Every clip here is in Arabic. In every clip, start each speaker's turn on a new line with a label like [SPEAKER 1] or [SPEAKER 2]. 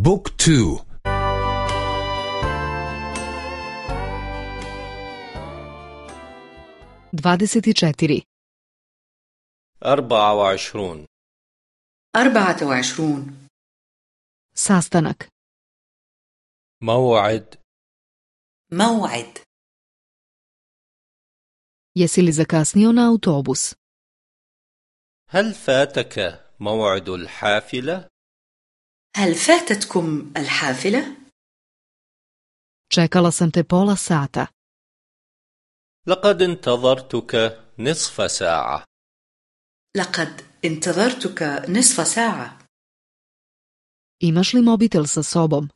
[SPEAKER 1] بوك تو.
[SPEAKER 2] dvadeset četiri
[SPEAKER 3] أربعة وعشرون.
[SPEAKER 4] أربعة وعشرون.
[SPEAKER 2] sastanak
[SPEAKER 3] موعد.
[SPEAKER 4] موعد.
[SPEAKER 2] jesi li zakasnio na autobus
[SPEAKER 3] هل فاتك موعد الحافلة؟
[SPEAKER 4] هل فاتتكم الحافلة؟
[SPEAKER 2] čekala sam te pola sata
[SPEAKER 3] لقد انتظرتك نصف ساعة
[SPEAKER 4] لقد انتظرتك نصف ساعة
[SPEAKER 2] imaš li mobitel sa sobom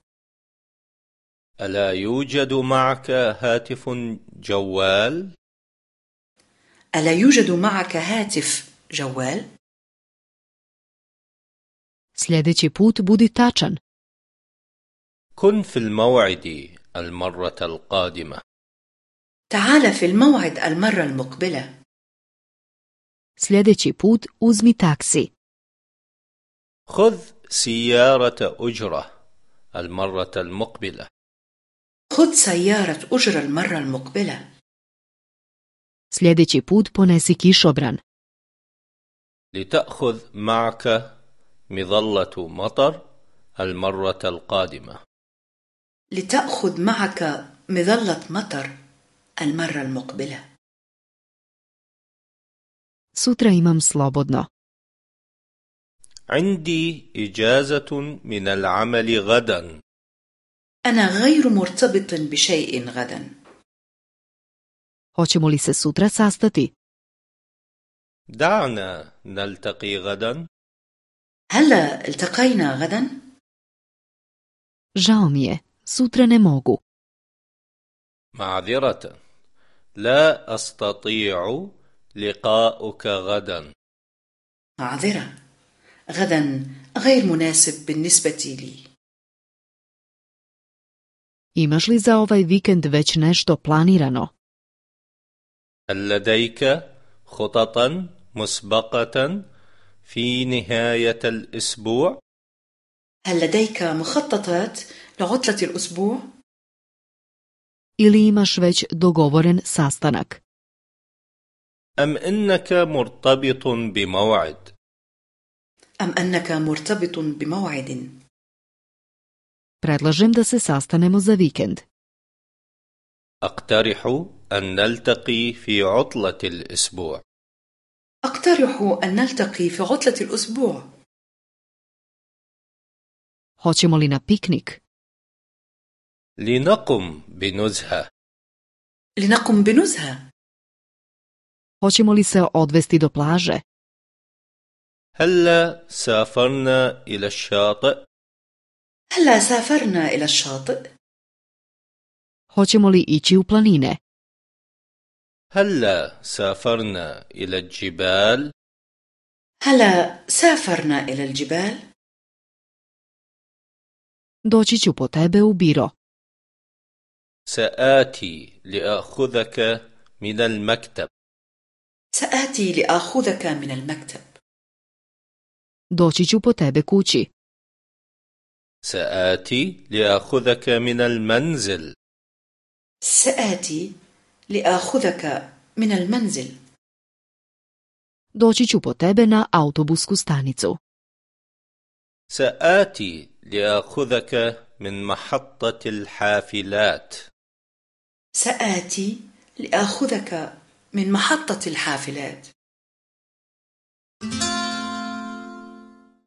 [SPEAKER 3] ألا يوجد معك هاتف جوال؟
[SPEAKER 4] ألا يوجد معك هاتف جوال؟
[SPEAKER 2] Sljedeći put budi tačan.
[SPEAKER 3] كن في الموعد المرة القادمة.
[SPEAKER 4] تعال في الموعد المرة المقبلة.
[SPEAKER 2] Sljedeći put uzmi taksi.
[SPEAKER 3] خذ سيارة أجرة المرة المقبلة.
[SPEAKER 4] خذ سيارة أجرة المرة المقبلة.
[SPEAKER 2] Sljedeći put ponesi kišobran.
[SPEAKER 3] لتأخذ معك مظلة مطر المرة القادمة.
[SPEAKER 4] لتأخذ معك مظلة مطر المرة المقبلة.
[SPEAKER 2] sutra imam slobodno
[SPEAKER 3] عندي إجازة من العمل غدا.
[SPEAKER 4] أنا غير مرتبط بشيء غدا.
[SPEAKER 2] hoćemo li se sutra sastati
[SPEAKER 3] دعنا نلتقي غدا؟
[SPEAKER 4] هلا التقينا غدا؟
[SPEAKER 2] žao mi je sutra ne mogu
[SPEAKER 3] معذرة. لا أستطيع لقاؤك غدا.
[SPEAKER 4] معذرة. غدا غير مناسب بالنسبة لي.
[SPEAKER 2] imaš li za ovaj vikend već nešto planirano
[SPEAKER 3] هل لديك خططا مسبقة؟ في نهاية الأسبوع؟
[SPEAKER 4] هل لديك مخططات لعطلة الأسبوع؟
[SPEAKER 2] ili imaš već dogovoren sastanak
[SPEAKER 3] أم إنك مرتبط بموعد؟
[SPEAKER 4] أم أنك مرتبط بموعد؟
[SPEAKER 2] predlažem da se sastanemo za vikend
[SPEAKER 3] أقترح أن نلتقي في عطلة الأسبوع
[SPEAKER 4] أقترح أن نلتقي في عطلة الأسبوع.
[SPEAKER 2] Hoćemo li na piknik?
[SPEAKER 3] لنقم بنزهة.
[SPEAKER 4] لنقم بنزهة.
[SPEAKER 2] Hoćemo li se odvesti do plaže?
[SPEAKER 3] هلا سافرنا إلى الشاطئ؟
[SPEAKER 4] هلا سافرنا إلى الشاطئ؟
[SPEAKER 2] hoćemo li ići u planine?
[SPEAKER 3] هلا سافرنا إلى الجبال؟
[SPEAKER 4] هلا سافرنا إلى الجبال؟
[SPEAKER 2] doći ću po tebe u biro
[SPEAKER 3] سآتي لآخذك من المكتب.
[SPEAKER 4] سآتي لآخذك من المكتب.
[SPEAKER 2] doći ću po tebe kući
[SPEAKER 3] سآتي لآخذك من المنزل.
[SPEAKER 4] سآتي لآخذك من المنزل.
[SPEAKER 2] Doći ću po tebe na autobusku stanicu.
[SPEAKER 3] سآتي لآخذك من محطة الحافلات.
[SPEAKER 4] سآتي لآخذك من محطة الحافلات.